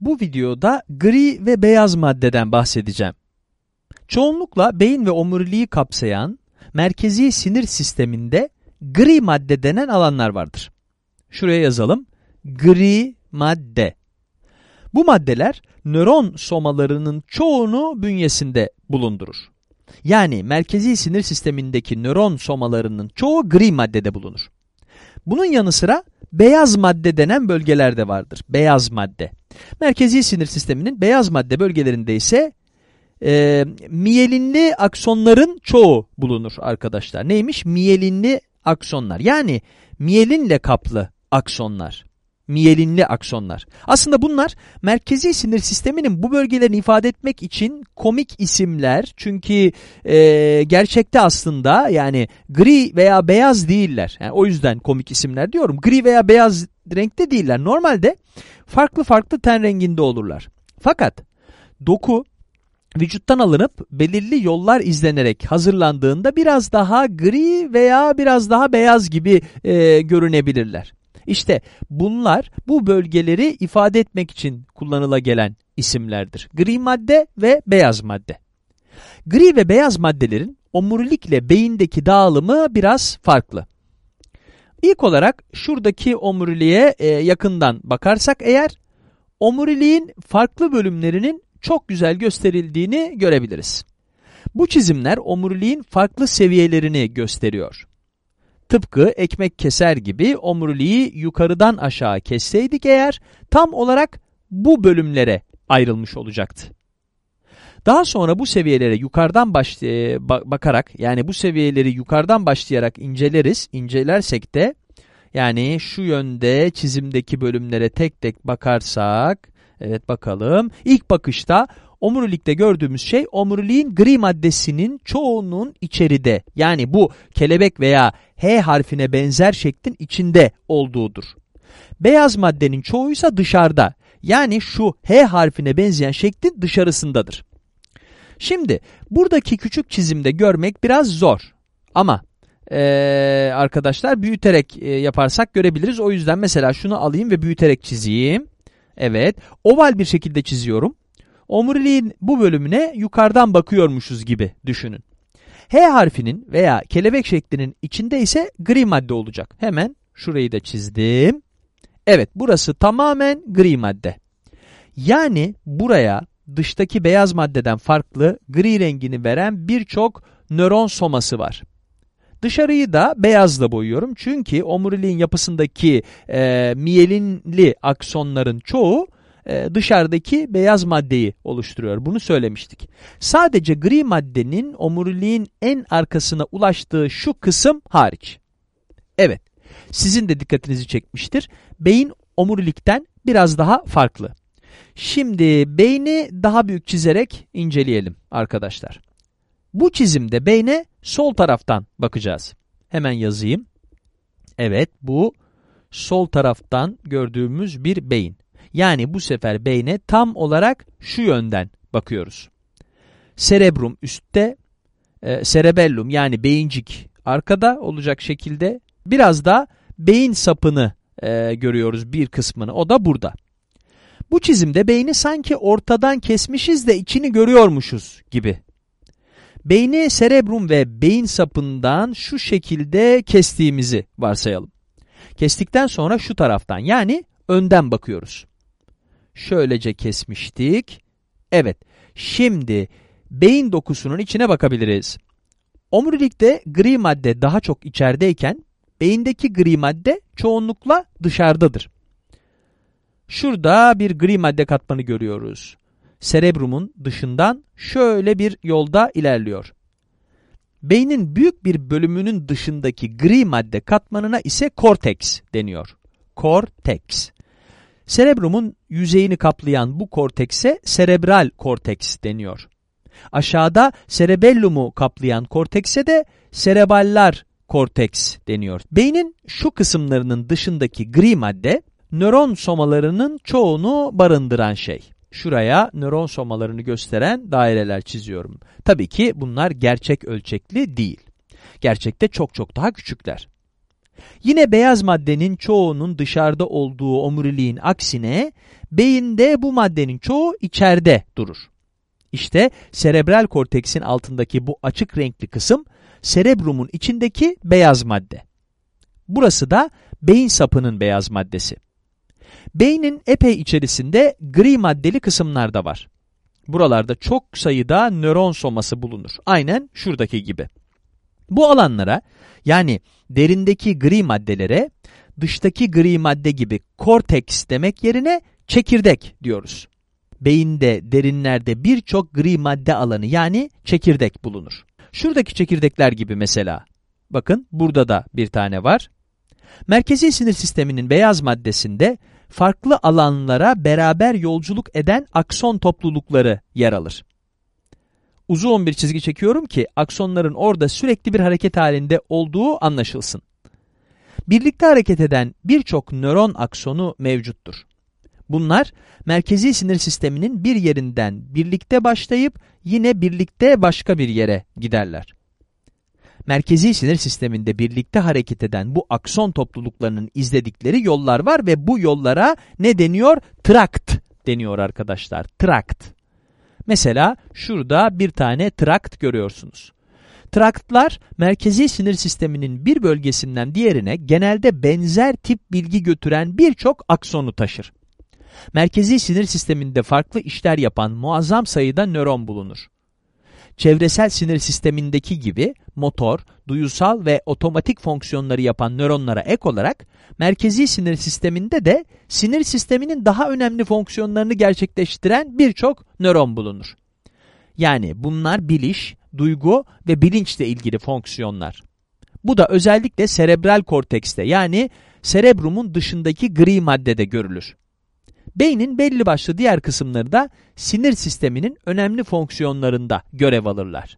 Bu videoda gri ve beyaz maddeden bahsedeceğim. Çoğunlukla beyin ve omuriliği kapsayan merkezi sinir sisteminde gri madde denen alanlar vardır. Şuraya yazalım. Gri madde. Bu maddeler nöron somalarının çoğunu bünyesinde bulundurur. Yani merkezi sinir sistemindeki nöron somalarının çoğu gri maddede bulunur. Bunun yanı sıra beyaz madde denen bölgeler de vardır. Beyaz madde. Merkezi sinir sisteminin beyaz madde bölgelerinde ise e, miyelinli aksonların çoğu bulunur arkadaşlar. Neymiş? Miyelinli aksonlar. Yani miyelinle kaplı aksonlar. Miyelinli aksonlar. Aslında bunlar merkezi sinir sisteminin bu bölgelerini ifade etmek için komik isimler. Çünkü e, gerçekte aslında yani gri veya beyaz değiller. Yani o yüzden komik isimler diyorum. Gri veya beyaz renkte değiller. Normalde farklı farklı ten renginde olurlar. Fakat doku vücuttan alınıp belirli yollar izlenerek hazırlandığında biraz daha gri veya biraz daha beyaz gibi e, görünebilirler. İşte bunlar bu bölgeleri ifade etmek için kullanıla gelen isimlerdir. Gri madde ve beyaz madde. Gri ve beyaz maddelerin omurilikle beyindeki dağılımı biraz farklı. İlk olarak şuradaki omuriliğe e, yakından bakarsak eğer, omuriliğin farklı bölümlerinin çok güzel gösterildiğini görebiliriz. Bu çizimler omuriliğin farklı seviyelerini gösteriyor. Tıpkı ekmek keser gibi omuriliği yukarıdan aşağı kesseydik eğer tam olarak bu bölümlere ayrılmış olacaktı. Daha sonra bu seviyelere yukarıdan bakarak yani bu seviyeleri yukarıdan başlayarak inceleriz. İncelersek de yani şu yönde çizimdeki bölümlere tek tek bakarsak evet bakalım. İlk bakışta omurilikte gördüğümüz şey omuriliğin gri maddesinin çoğunun içeride yani bu kelebek veya H harfine benzer şeklin içinde olduğudur. Beyaz maddenin çoğuysa dışarıda yani şu H harfine benzeyen şeklin dışarısındadır. Şimdi buradaki küçük çizimde görmek biraz zor ama ee, arkadaşlar büyüterek e, yaparsak görebiliriz. O yüzden mesela şunu alayım ve büyüterek çizeyim. Evet oval bir şekilde çiziyorum. Omuriliğin bu bölümüne yukarıdan bakıyormuşuz gibi düşünün. H harfinin veya kelebek şeklinin içinde ise gri madde olacak. Hemen şurayı da çizdim. Evet burası tamamen gri madde. Yani buraya dıştaki beyaz maddeden farklı gri rengini veren birçok nöron soması var. Dışarıyı da beyazla boyuyorum çünkü omuriliğin yapısındaki e, miyelinli aksonların çoğu e, dışarıdaki beyaz maddeyi oluşturuyor. Bunu söylemiştik. Sadece gri maddenin omuriliğin en arkasına ulaştığı şu kısım hariç. Evet, sizin de dikkatinizi çekmiştir. Beyin omurilikten biraz daha farklı. Şimdi beyni daha büyük çizerek inceleyelim arkadaşlar. Bu çizimde beyne sol taraftan bakacağız. Hemen yazayım. Evet bu sol taraftan gördüğümüz bir beyin. Yani bu sefer beyne tam olarak şu yönden bakıyoruz. Cerebrum üstte, e, cerebellum yani beyincik arkada olacak şekilde biraz da beyin sapını e, görüyoruz bir kısmını. O da burada. Bu çizimde beyni sanki ortadan kesmişiz de içini görüyormuşuz gibi. Beyni cerebrum ve beyin sapından şu şekilde kestiğimizi varsayalım. Kestikten sonra şu taraftan yani önden bakıyoruz. Şöylece kesmiştik. Evet, şimdi beyin dokusunun içine bakabiliriz. Omurilikte gri madde daha çok içerideyken, beyindeki gri madde çoğunlukla dışarıdadır. Şurada bir gri madde katmanı görüyoruz. Serebrumun dışından şöyle bir yolda ilerliyor. Beynin büyük bir bölümünün dışındaki gri madde katmanına ise korteks deniyor. Korteks. Serebrumun yüzeyini kaplayan bu kortekse serebral korteks deniyor. Aşağıda cerebellumu kaplayan kortekse de sereballar korteks deniyor. Beynin şu kısımlarının dışındaki gri madde nöron somalarının çoğunu barındıran şey. Şuraya nöron somalarını gösteren daireler çiziyorum. Tabii ki bunlar gerçek ölçekli değil. Gerçekte çok çok daha küçükler. Yine beyaz maddenin çoğunun dışarıda olduğu omuriliğin aksine beyinde bu maddenin çoğu içeride durur. İşte serebral korteksin altındaki bu açık renkli kısım serebrumun içindeki beyaz madde. Burası da beyin sapının beyaz maddesi. Beynin epey içerisinde gri maddeli kısımlar da var. Buralarda çok sayıda nöron soması bulunur. Aynen şuradaki gibi. Bu alanlara yani derindeki gri maddelere dıştaki gri madde gibi korteks demek yerine çekirdek diyoruz. Beyinde derinlerde birçok gri madde alanı yani çekirdek bulunur. Şuradaki çekirdekler gibi mesela. Bakın burada da bir tane var. Merkezi sinir sisteminin beyaz maddesinde farklı alanlara beraber yolculuk eden akson toplulukları yer alır. Uzun bir çizgi çekiyorum ki aksonların orada sürekli bir hareket halinde olduğu anlaşılsın. Birlikte hareket eden birçok nöron aksonu mevcuttur. Bunlar merkezi sinir sisteminin bir yerinden birlikte başlayıp yine birlikte başka bir yere giderler. Merkezi sinir sisteminde birlikte hareket eden bu akson topluluklarının izledikleri yollar var ve bu yollara ne deniyor? Trakt deniyor arkadaşlar. Trakt. Mesela şurada bir tane trakt görüyorsunuz. Traktlar merkezi sinir sisteminin bir bölgesinden diğerine genelde benzer tip bilgi götüren birçok aksonu taşır. Merkezi sinir sisteminde farklı işler yapan muazzam sayıda nöron bulunur. Çevresel sinir sistemindeki gibi motor, duyusal ve otomatik fonksiyonları yapan nöronlara ek olarak merkezi sinir sisteminde de sinir sisteminin daha önemli fonksiyonlarını gerçekleştiren birçok nöron bulunur. Yani bunlar biliş, duygu ve bilinçle ilgili fonksiyonlar. Bu da özellikle serebral kortekste yani serebrumun dışındaki gri maddede görülür. Beynin belli başlı diğer kısımları da sinir sisteminin önemli fonksiyonlarında görev alırlar.